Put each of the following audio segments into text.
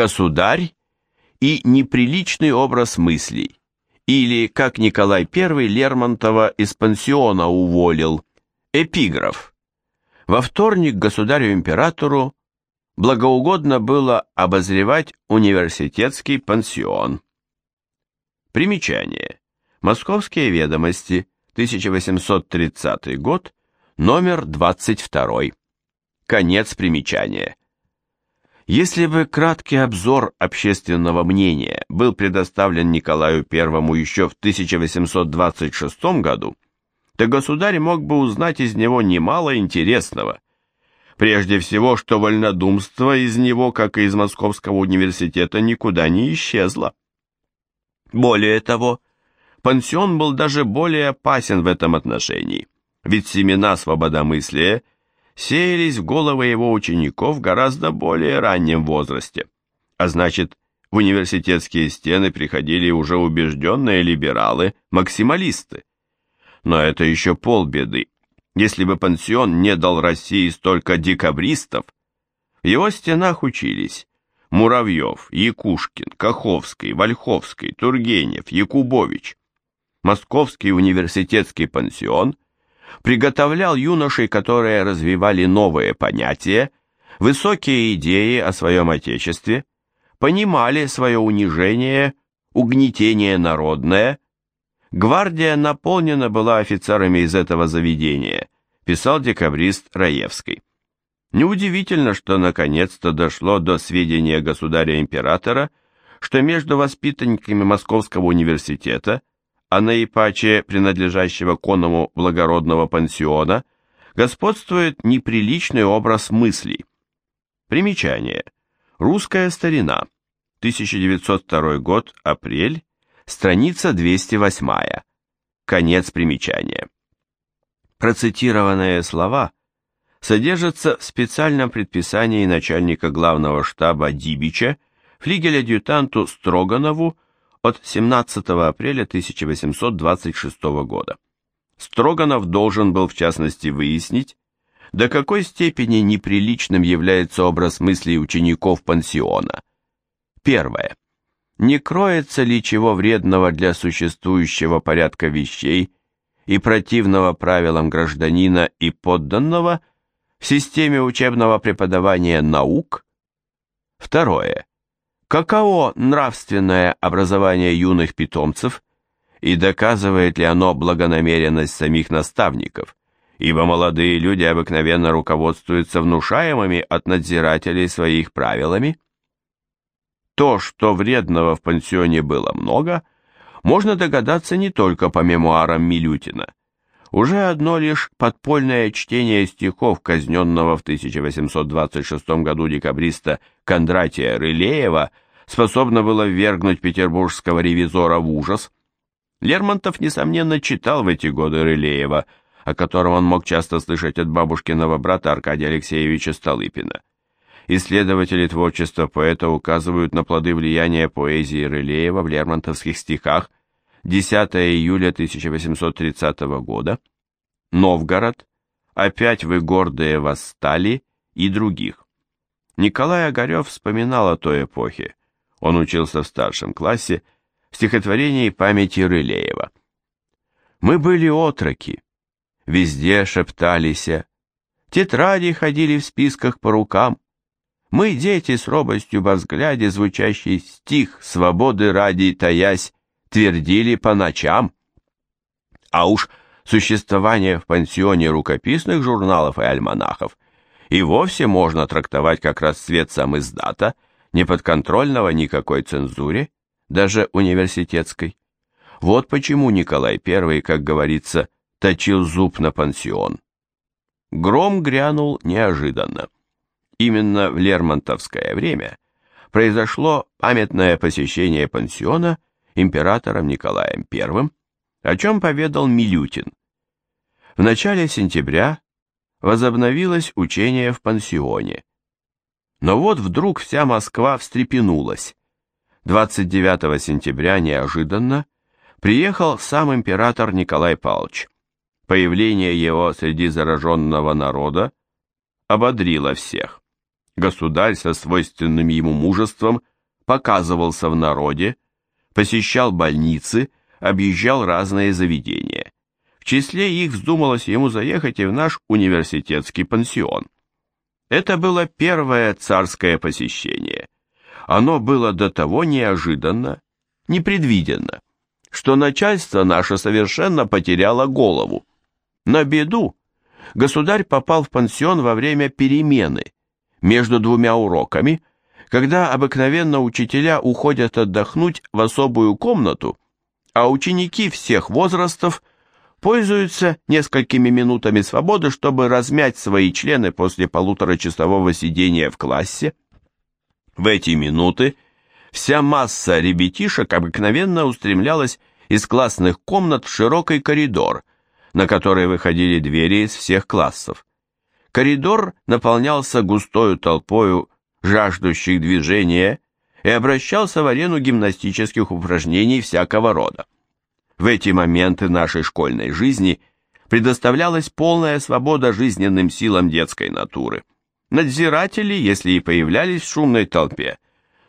государь и неприличный образ мыслей, или, как Николай I Лермонтова из пансиона уволил, эпиграф. Во вторник государю-императору благоугодно было обозревать университетский пансион. Примечание. Московские ведомости, 1830 год, номер 22. Конец примечания. Если бы краткий обзор общественного мнения был предоставлен Николаю I еще в 1826 году, то государь мог бы узнать из него немало интересного. Прежде всего, что вольнодумство из него, как и из Московского университета, никуда не исчезло. Более того, пансион был даже более опасен в этом отношении, ведь семена свободомыслия – сеялись в головы его учеников гораздо более раннем возрасте, а значит, в университетские стены приходили уже убежденные либералы, максималисты. Но это еще полбеды. Если бы пансион не дал России столько декабристов, в его стенах учились Муравьев, Якушкин, Каховский, Вольховский, Тургенев, Якубович. Московский университетский пансион – приготовлял юношей, которые развивали новые понятия, высокие идеи о своем Отечестве, понимали свое унижение, угнетение народное. Гвардия наполнена была офицерами из этого заведения, писал декабрист Раевский. Неудивительно, что наконец-то дошло до сведения государя-императора, что между воспитанниками Московского университета а наипаче принадлежащего конному благородного пансиона, господствует неприличный образ мыслей. Примечание. Русская старина. 1902 год, апрель, страница 208. Конец примечания. Процитированные слова содержатся в специальном предписании начальника главного штаба Дибича флигель-адъютанту Строганову от 17 апреля 1826 года. Строганов должен был в частности выяснить, до какой степени неприличным является образ мыслей учеников пансиона. Первое. Не кроется ли чего вредного для существующего порядка вещей и противного правилам гражданина и подданного в системе учебного преподавания наук? Второе каково нравственное образование юных питомцев и доказывает ли оно благонамеренность самих наставников, ибо молодые люди обыкновенно руководствуются внушаемыми от надзирателей своих правилами. То, что вредного в пансионе было много, можно догадаться не только по мемуарам Милютина. Уже одно лишь подпольное чтение стихов казненного в 1826 году декабриста Кондратия Рылеева способно было ввергнуть петербургского ревизора в ужас. Лермонтов, несомненно, читал в эти годы Рылеева, о котором он мог часто слышать от бабушкиного брата Аркадия Алексеевича Столыпина. Исследователи творчества поэта указывают на плоды влияния поэзии Рылеева в лермонтовских стихах 10 июля 1830 года, Новгород, «Опять вы гордые восстали» и других. Николай Огарев вспоминал о той эпохе. Он учился в старшем классе в стихотворении памяти Рылеева. «Мы были отроки, везде шептались, тетради ходили в списках по рукам, мы, дети, с робостью во взгляде звучащий стих, свободы ради таясь, твердили по ночам. А уж существование в пансионе рукописных журналов и альманахов и вовсе можно трактовать как расцвет сам издата, неподконтрольного никакой цензуре, даже университетской. Вот почему Николай I, как говорится, точил зуб на пансион. Гром грянул неожиданно. Именно в Лермонтовское время произошло памятное посещение пансиона императором Николаем I, о чем поведал Милютин. В начале сентября возобновилось учение в пансионе. Но вот вдруг вся Москва встрепенулась. 29 сентября неожиданно приехал сам император Николай Павлович. Появление его среди зараженного народа ободрило всех. Государь со свойственным ему мужеством показывался в народе, посещал больницы, объезжал разные заведения. В числе их вздумалось ему заехать и в наш университетский пансион. Это было первое царское посещение. Оно было до того неожиданно, непредвиденно, что начальство наше совершенно потеряло голову. На беду государь попал в пансион во время перемены между двумя уроками, когда обыкновенно учителя уходят отдохнуть в особую комнату, а ученики всех возрастов пользуются несколькими минутами свободы, чтобы размять свои члены после полуторачасового сидения в классе. В эти минуты вся масса ребятишек обыкновенно устремлялась из классных комнат в широкий коридор, на который выходили двери из всех классов. Коридор наполнялся густою толпою жаждущих движения и обращался в арену гимнастических упражнений всякого рода. В эти моменты нашей школьной жизни предоставлялась полная свобода жизненным силам детской натуры. Надзиратели, если и появлялись в шумной толпе,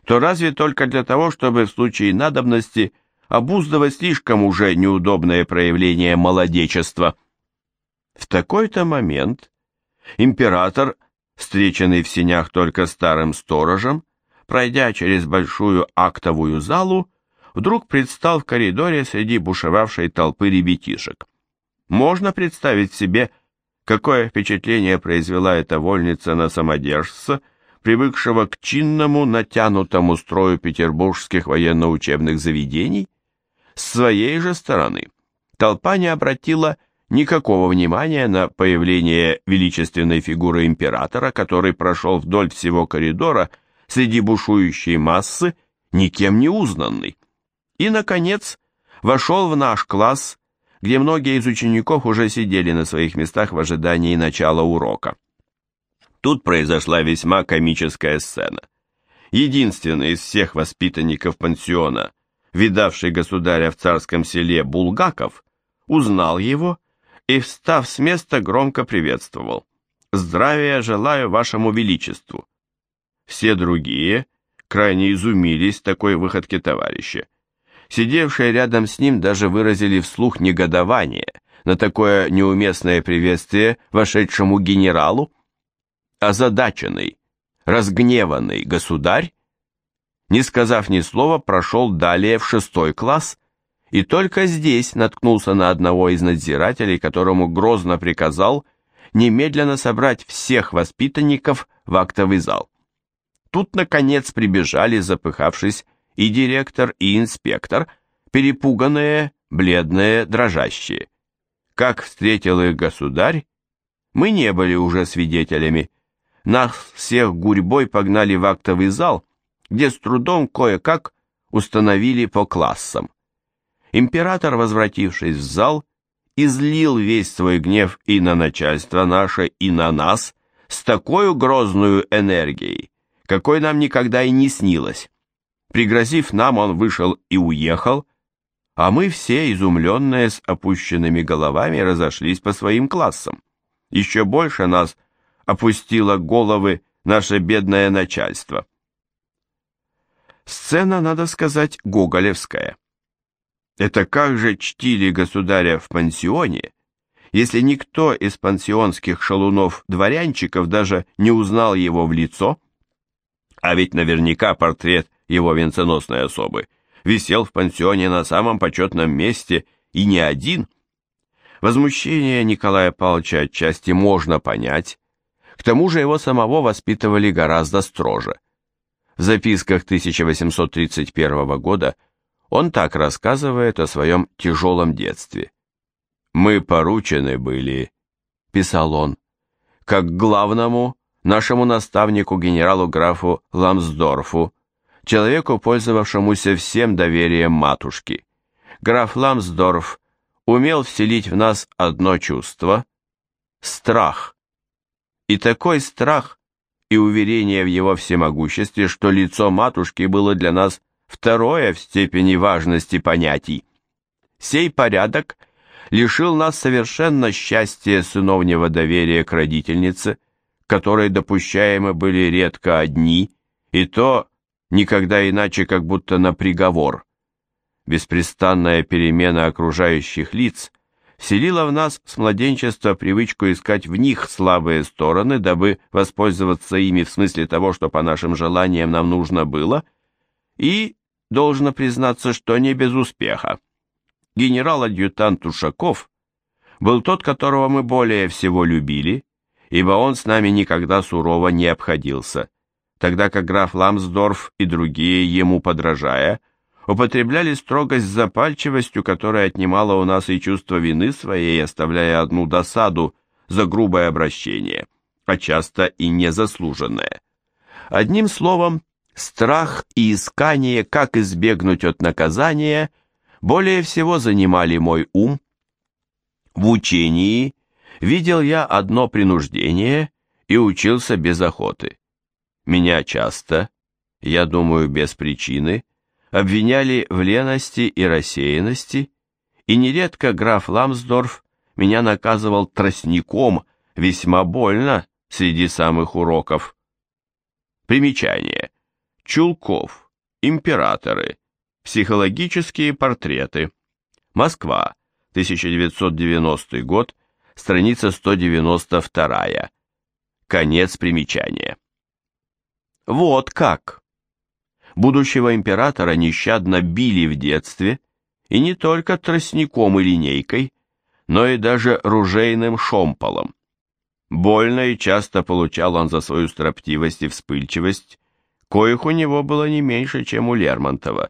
то разве только для того, чтобы в случае надобности обуздывать слишком уже неудобное проявление молодечества. В такой-то момент император, встреченный в сенях только старым сторожем, пройдя через большую актовую залу, вдруг предстал в коридоре среди бушевавшей толпы ребятишек. Можно представить себе, какое впечатление произвела эта вольница на самодержца, привыкшего к чинному, натянутому строю петербургских военно-учебных заведений? С своей же стороны, толпа не обратила никакого внимания на появление величественной фигуры императора, который прошел вдоль всего коридора среди бушующей массы, никем не узнанный и, наконец, вошел в наш класс, где многие из учеников уже сидели на своих местах в ожидании начала урока. Тут произошла весьма комическая сцена. Единственный из всех воспитанников пансиона, видавший государя в царском селе Булгаков, узнал его и, встав с места, громко приветствовал. «Здравия желаю вашему величеству!» Все другие крайне изумились такой выходке товарища. Сидевшие рядом с ним даже выразили вслух негодование на такое неуместное приветствие вошедшему генералу. Озадаченный, разгневанный государь, не сказав ни слова, прошел далее в шестой класс и только здесь наткнулся на одного из надзирателей, которому грозно приказал немедленно собрать всех воспитанников в актовый зал. Тут, наконец, прибежали, запыхавшись, и директор, и инспектор, перепуганные, бледные, дрожащие. Как встретил их государь, мы не были уже свидетелями. Нас всех гурьбой погнали в актовый зал, где с трудом кое-как установили по классам. Император, возвратившись в зал, излил весь свой гнев и на начальство наше, и на нас, с такой грозную энергией, какой нам никогда и не снилось. Пригрозив нам, он вышел и уехал, а мы все, изумленные, с опущенными головами, разошлись по своим классам. Еще больше нас опустило головы наше бедное начальство. Сцена, надо сказать, гоголевская. Это как же чтили государя в пансионе, если никто из пансионских шалунов-дворянчиков даже не узнал его в лицо? А ведь наверняка портрет его венценосной особы, висел в пансионе на самом почетном месте и не один. Возмущение Николая Павловича отчасти можно понять, к тому же его самого воспитывали гораздо строже. В записках 1831 года он так рассказывает о своем тяжелом детстве. «Мы поручены были», — писал он, — «как главному нашему наставнику генералу-графу Ламсдорфу, человеку, пользовавшемуся всем доверием матушки. Граф Ламсдорф умел вселить в нас одно чувство — страх. И такой страх и уверение в его всемогуществе, что лицо матушки было для нас второе в степени важности понятий. Сей порядок лишил нас совершенно счастья сыновнего доверия к родительнице, которой допущаемы были редко одни, и то никогда иначе, как будто на приговор. Беспрестанная перемена окружающих лиц вселила в нас с младенчества привычку искать в них слабые стороны, дабы воспользоваться ими в смысле того, что по нашим желаниям нам нужно было, и, должно признаться, что не без успеха. Генерал-адъютант Ушаков был тот, которого мы более всего любили, ибо он с нами никогда сурово не обходился, тогда как граф Ламсдорф и другие, ему подражая, употребляли строгость с запальчивостью, которая отнимала у нас и чувство вины своей, оставляя одну досаду за грубое обращение, а часто и незаслуженное. Одним словом, страх и искание, как избегнуть от наказания, более всего занимали мой ум. В учении видел я одно принуждение и учился без охоты. Меня часто, я думаю, без причины, обвиняли в лености и рассеянности, и нередко граф Ламсдорф меня наказывал тростником весьма больно среди самых уроков. Примечание. Чулков. Императоры. Психологические портреты. Москва. 1990 год. Страница 192. Конец примечания. Вот как будущего императора нещадно били в детстве, и не только тростником и линейкой, но и даже ружейным шомполом. Больно и часто получал он за свою строптивость и вспыльчивость, коих у него было не меньше, чем у Лермонтова.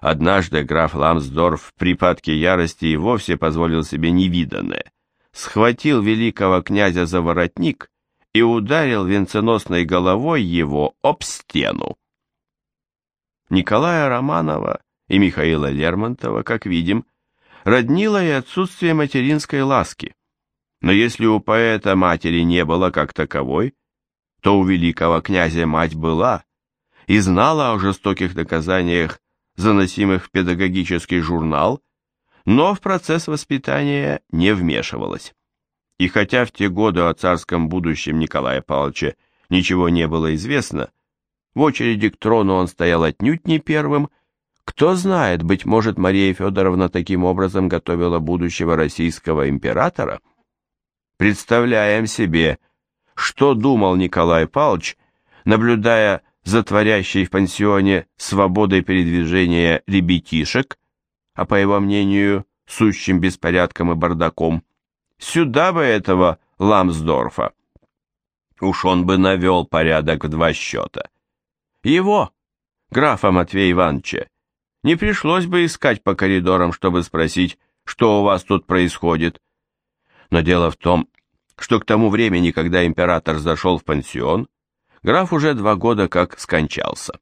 Однажды граф Ламсдорф в припадке ярости и вовсе позволил себе невиданное. Схватил великого князя за воротник и ударил венценосной головой его об стену. Николая Романова и Михаила Лермонтова, как видим, роднило и отсутствие материнской ласки. Но если у поэта матери не было как таковой, то у великого князя мать была и знала о жестоких наказаниях, заносимых в педагогический журнал, но в процесс воспитания не вмешивалась. И хотя в те годы о царском будущем Николая Павловича ничего не было известно, в очереди к трону он стоял отнюдь не первым. Кто знает, быть может, Мария Федоровна таким образом готовила будущего российского императора? Представляем себе, что думал Николай Павлович, наблюдая за творящей в пансионе свободой передвижения ребятишек, а по его мнению, сущим беспорядком и бардаком. Сюда бы этого Ламсдорфа. Уж он бы навел порядок в два счета. Его, графа Матвея Ивановича, не пришлось бы искать по коридорам, чтобы спросить, что у вас тут происходит. Но дело в том, что к тому времени, когда император зашел в пансион, граф уже два года как скончался.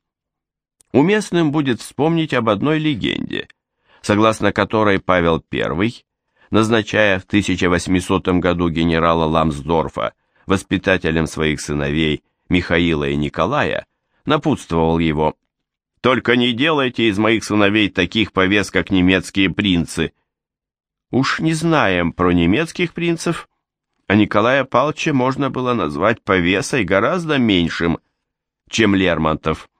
Уместным будет вспомнить об одной легенде, согласно которой Павел I, назначая в 1800 году генерала Ламсдорфа воспитателем своих сыновей Михаила и Николая, напутствовал его. «Только не делайте из моих сыновей таких повес, как немецкие принцы». Уж не знаем про немецких принцев, а Николая Павловича можно было назвать повесой гораздо меньшим, чем Лермонтов.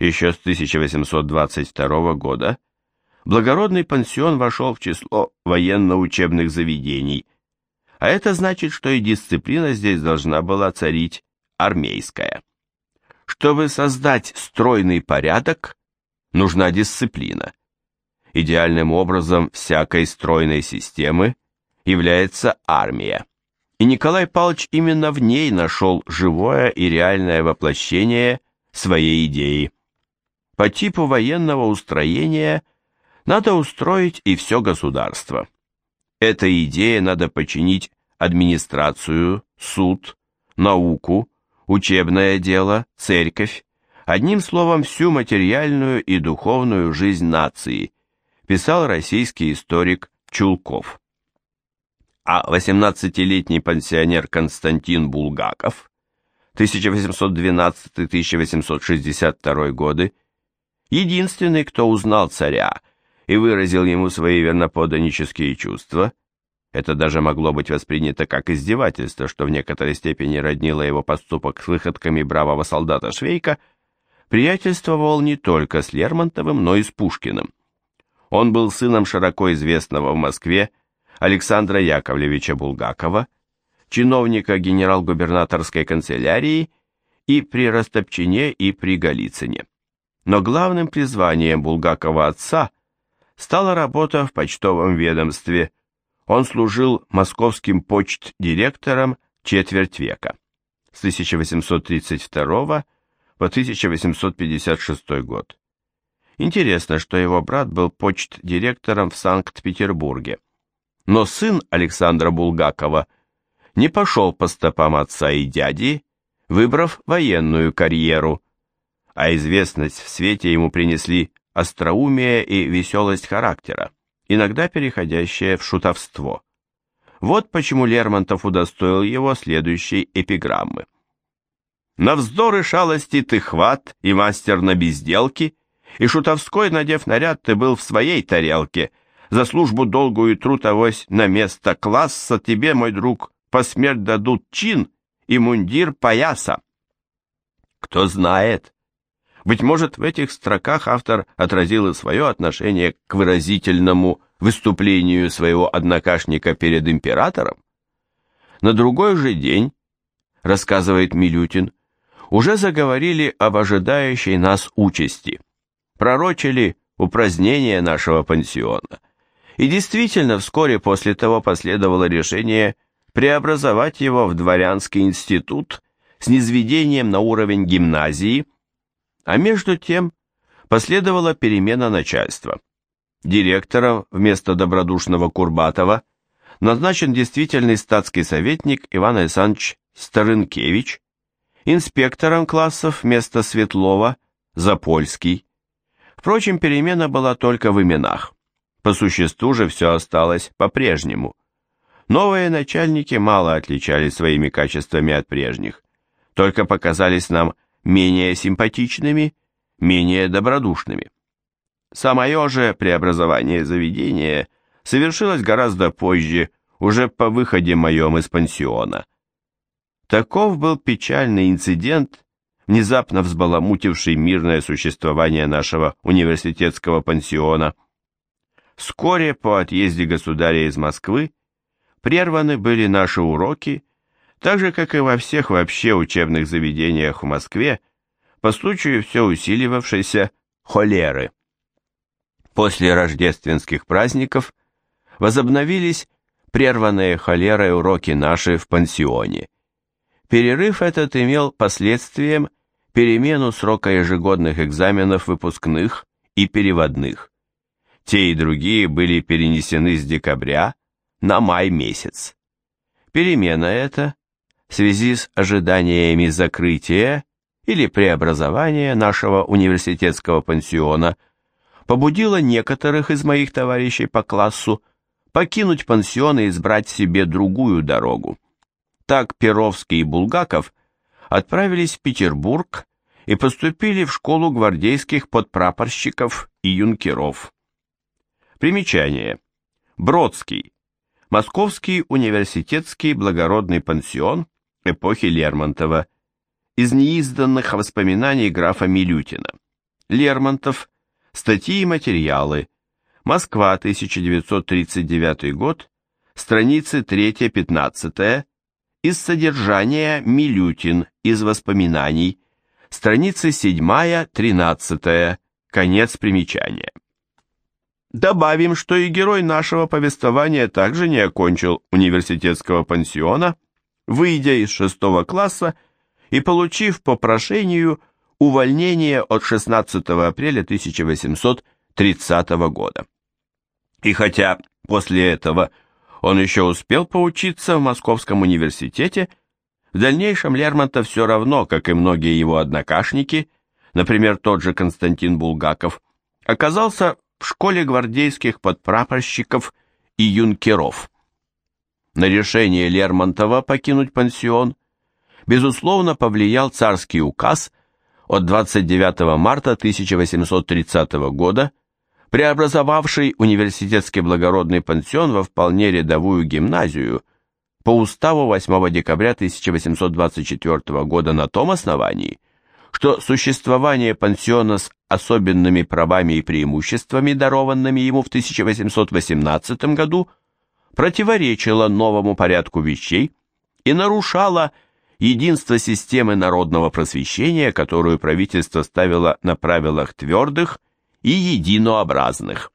Еще с 1822 года благородный пансион вошел в число военно-учебных заведений, а это значит, что и дисциплина здесь должна была царить армейская. Чтобы создать стройный порядок, нужна дисциплина. Идеальным образом всякой стройной системы является армия. И Николай Павлович именно в ней нашел живое и реальное воплощение своей идеи. По типу военного устроения надо устроить и все государство. Этой идее надо починить администрацию, суд, науку, учебное дело, церковь, одним словом, всю материальную и духовную жизнь нации, писал российский историк Чулков. А 18-летний пансионер Константин Булгаков 1812-1862 годы, единственный, кто узнал царя и выразил ему свои верноподданнические чувства, это даже могло быть воспринято как издевательство, что в некоторой степени роднило его поступок с выходками бравого солдата Швейка, приятельствовал не только с Лермонтовым, но и с Пушкиным. Он был сыном широко известного в Москве Александра Яковлевича Булгакова, чиновника генерал-губернаторской канцелярии и при Растопчине и при Голицыне. Но главным призванием Булгакова отца стала работа в почтовом ведомстве. Он служил московским почт-директором четверть века, с 1832 по 1856 год. Интересно, что его брат был почт-директором в Санкт-Петербурге. Но сын Александра Булгакова не пошел по стопам отца и дяди, выбрав военную карьеру, а известность в свете ему принесли остроумие и веселость характера, иногда переходящее в шутовство. Вот почему Лермонтов удостоил его следующей эпиграммы. «На вздоры шалости ты хват и мастер на безделки, и шутовской, надев наряд, ты был в своей тарелке, за службу долгую труд авось на место класса тебе, мой друг, по смерть дадут чин и мундир пояса». Кто знает, быть может, в этих строках автор отразил и свое отношение к выразительному выступлению своего однокашника перед императором? На другой же день, рассказывает Милютин, уже заговорили об ожидающей нас участи, пророчили упразднение нашего пансиона. И действительно, вскоре после того последовало решение преобразовать его в дворянский институт с низведением на уровень гимназии – а между тем последовала перемена начальства. Директором вместо добродушного Курбатова назначен действительный статский советник Иван Александрович Старынкевич, инспектором классов вместо Светлова Запольский. Впрочем, перемена была только в именах. По существу же все осталось по-прежнему. Новые начальники мало отличались своими качествами от прежних, только показались нам менее симпатичными, менее добродушными. Самое же преобразование заведения совершилось гораздо позже, уже по выходе моем из пансиона. Таков был печальный инцидент, внезапно взбаламутивший мирное существование нашего университетского пансиона. Вскоре по отъезде государя из Москвы прерваны были наши уроки, так же, как и во всех вообще учебных заведениях в Москве, по случаю все усиливавшейся холеры. После рождественских праздников возобновились прерванные холерой уроки наши в пансионе. Перерыв этот имел последствием перемену срока ежегодных экзаменов выпускных и переводных. Те и другие были перенесены с декабря на май месяц. Перемена эта в связи с ожиданиями закрытия или преобразования нашего университетского пансиона побудило некоторых из моих товарищей по классу покинуть пансион и избрать себе другую дорогу. Так Перовский и Булгаков отправились в Петербург и поступили в школу гвардейских подпрапорщиков и юнкеров. Примечание. Бродский. Московский университетский благородный пансион эпохи Лермонтова, из неизданных воспоминаний графа Милютина. Лермонтов, статьи и материалы, Москва, 1939 год, страницы 3-15, из содержания Милютин, из воспоминаний, страницы 7-13, конец примечания. Добавим, что и герой нашего повествования также не окончил университетского пансиона, выйдя из шестого класса и получив по прошению увольнение от 16 апреля 1830 года. И хотя после этого он еще успел поучиться в Московском университете, в дальнейшем Лермонтов все равно, как и многие его однокашники, например, тот же Константин Булгаков, оказался в школе гвардейских подпрапорщиков и юнкеров. На решение Лермонтова покинуть пансион, безусловно, повлиял царский указ от 29 марта 1830 года, преобразовавший университетский благородный пансион во вполне рядовую гимназию по уставу 8 декабря 1824 года на том основании, что существование пансиона с особенными правами и преимуществами, дарованными ему в 1818 году, противоречило новому порядку вещей и нарушало единство системы народного просвещения, которую правительство ставило на правилах твердых и единообразных.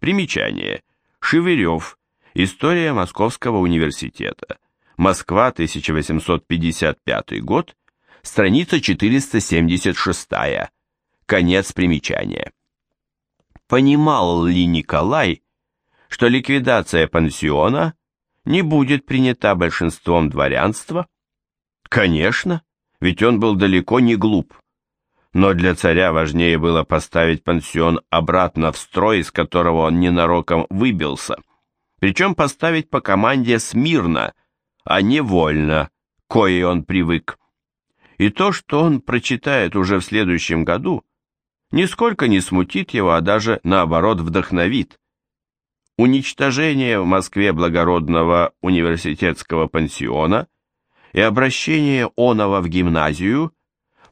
Примечание. Шевырев. История Московского университета. Москва, 1855 год. Страница 476. Конец примечания. Понимал ли Николай, что ликвидация пансиона не будет принята большинством дворянства? Конечно, ведь он был далеко не глуп. Но для царя важнее было поставить пансион обратно в строй, из которого он ненароком выбился. Причем поставить по команде смирно, а не вольно, коей он привык. И то, что он прочитает уже в следующем году, нисколько не смутит его, а даже наоборот вдохновит. Уничтожение в Москве благородного университетского пансиона и обращение Онова в гимназию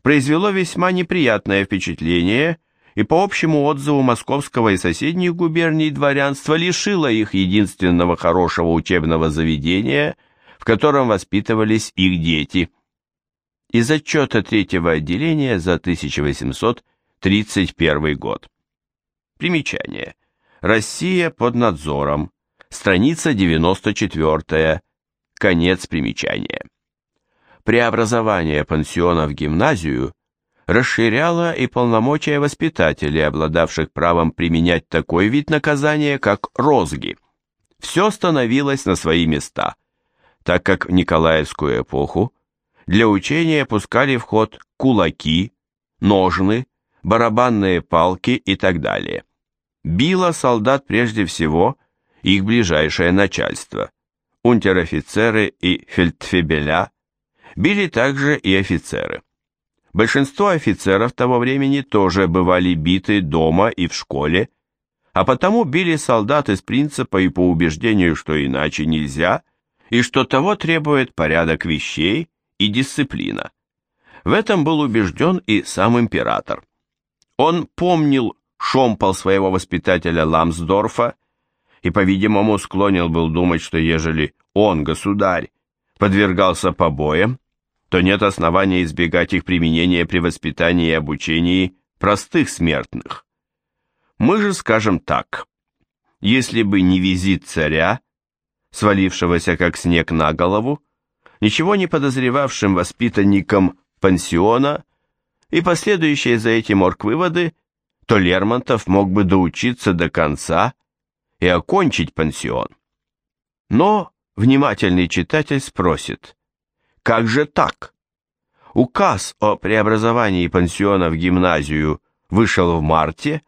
произвело весьма неприятное впечатление и по общему отзыву московского и соседних губерний дворянства лишило их единственного хорошего учебного заведения, в котором воспитывались их дети. Из отчета третьего отделения за 1831 год. Примечание. Россия под надзором. Страница 94. Конец примечания преобразование пансиона в гимназию расширяло и полномочия воспитателей, обладавших правом применять такой вид наказания, как розги. Все становилось на свои места, так как в Николаевскую эпоху для учения пускали в ход кулаки, ножны, барабанные палки и так далее. Било солдат прежде всего их ближайшее начальство, унтер-офицеры и фельдфебеля, Били также и офицеры. Большинство офицеров того времени тоже бывали биты дома и в школе, а потому били солдат из принципа и по убеждению, что иначе нельзя, и что того требует порядок вещей и дисциплина. В этом был убежден и сам император. Он помнил шомпол своего воспитателя Ламсдорфа и, по-видимому, склонен был думать, что ежели он, государь, подвергался побоям, то нет основания избегать их применения при воспитании и обучении простых смертных. Мы же скажем так, если бы не визит царя, свалившегося как снег на голову, ничего не подозревавшим воспитанникам пансиона и последующие за этим орг-выводы, то Лермонтов мог бы доучиться до конца и окончить пансион. Но внимательный читатель спросит, как же так? Указ о преобразовании пансиона в гимназию вышел в марте,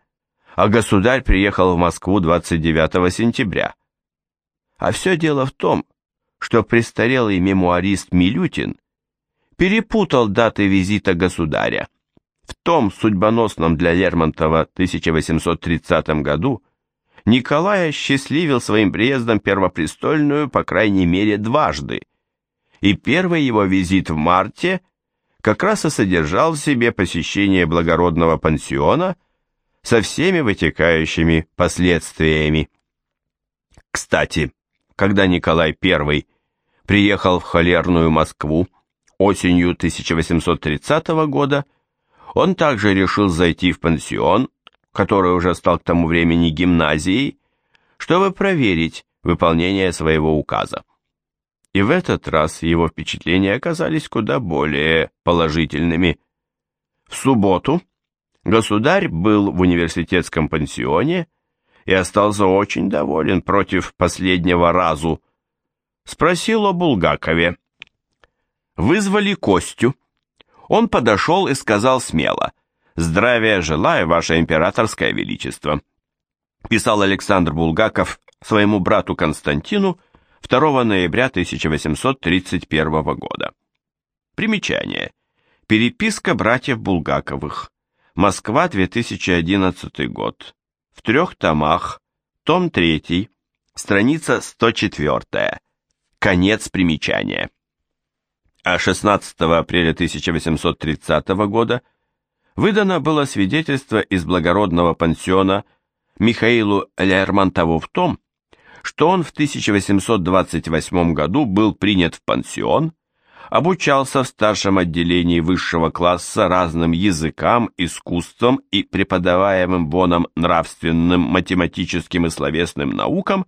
а государь приехал в Москву 29 сентября. А все дело в том, что престарелый мемуарист Милютин перепутал даты визита государя. В том судьбоносном для Лермонтова 1830 году Николай осчастливил своим приездом первопрестольную, по крайней мере, дважды – и первый его визит в марте как раз и содержал в себе посещение благородного пансиона со всеми вытекающими последствиями. Кстати, когда Николай I приехал в холерную Москву осенью 1830 года, он также решил зайти в пансион, который уже стал к тому времени гимназией, чтобы проверить выполнение своего указа и в этот раз его впечатления оказались куда более положительными. В субботу государь был в университетском пансионе и остался очень доволен против последнего разу. Спросил о Булгакове. Вызвали Костю. Он подошел и сказал смело, «Здравия желаю, ваше императорское величество», писал Александр Булгаков своему брату Константину, 2 ноября 1831 года. Примечание. Переписка братьев Булгаковых. Москва, 2011 год. в трех томах, том 3, страница 104, конец примечания. А 16 апреля 1830 года выдано было свидетельство из благородного пансиона Михаилу Лермонтову в том, что он в 1828 году был принят в пансион, обучался в старшем отделении высшего класса разным языкам, искусствам и преподаваемым воном нравственным, математическим и словесным наукам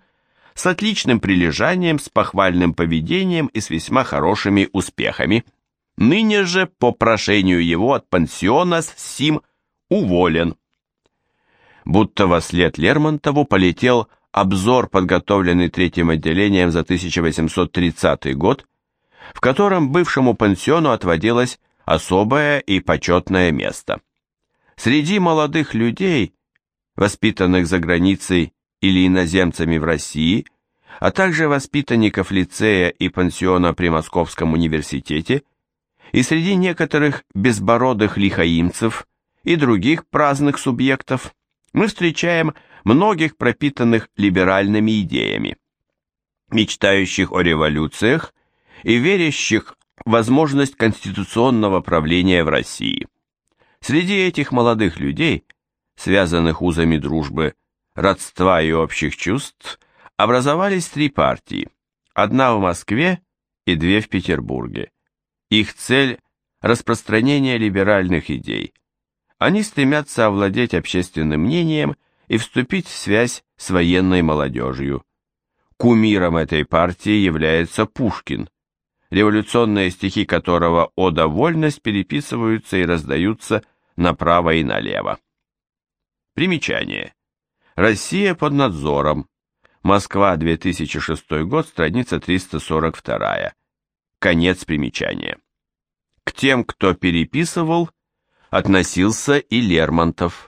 с отличным прилежанием, с похвальным поведением и с весьма хорошими успехами. Ныне же, по прошению его от пансиона, Сим уволен. Будто во след Лермонтову полетел обзор, подготовленный третьим отделением за 1830 год, в котором бывшему пансиону отводилось особое и почетное место. Среди молодых людей, воспитанных за границей или иноземцами в России, а также воспитанников лицея и пансиона при Московском университете, и среди некоторых безбородых лихаимцев и других праздных субъектов, мы встречаем многих пропитанных либеральными идеями, мечтающих о революциях и верящих в возможность конституционного правления в России. Среди этих молодых людей, связанных узами дружбы, родства и общих чувств, образовались три партии, одна в Москве и две в Петербурге. Их цель – распространение либеральных идей. Они стремятся овладеть общественным мнением и вступить в связь с военной молодежью. Кумиром этой партии является Пушкин, революционные стихи которого о довольность переписываются и раздаются направо и налево. Примечание. Россия под надзором. Москва, 2006 год, страница 342. Конец примечания. К тем, кто переписывал, относился и Лермонтов.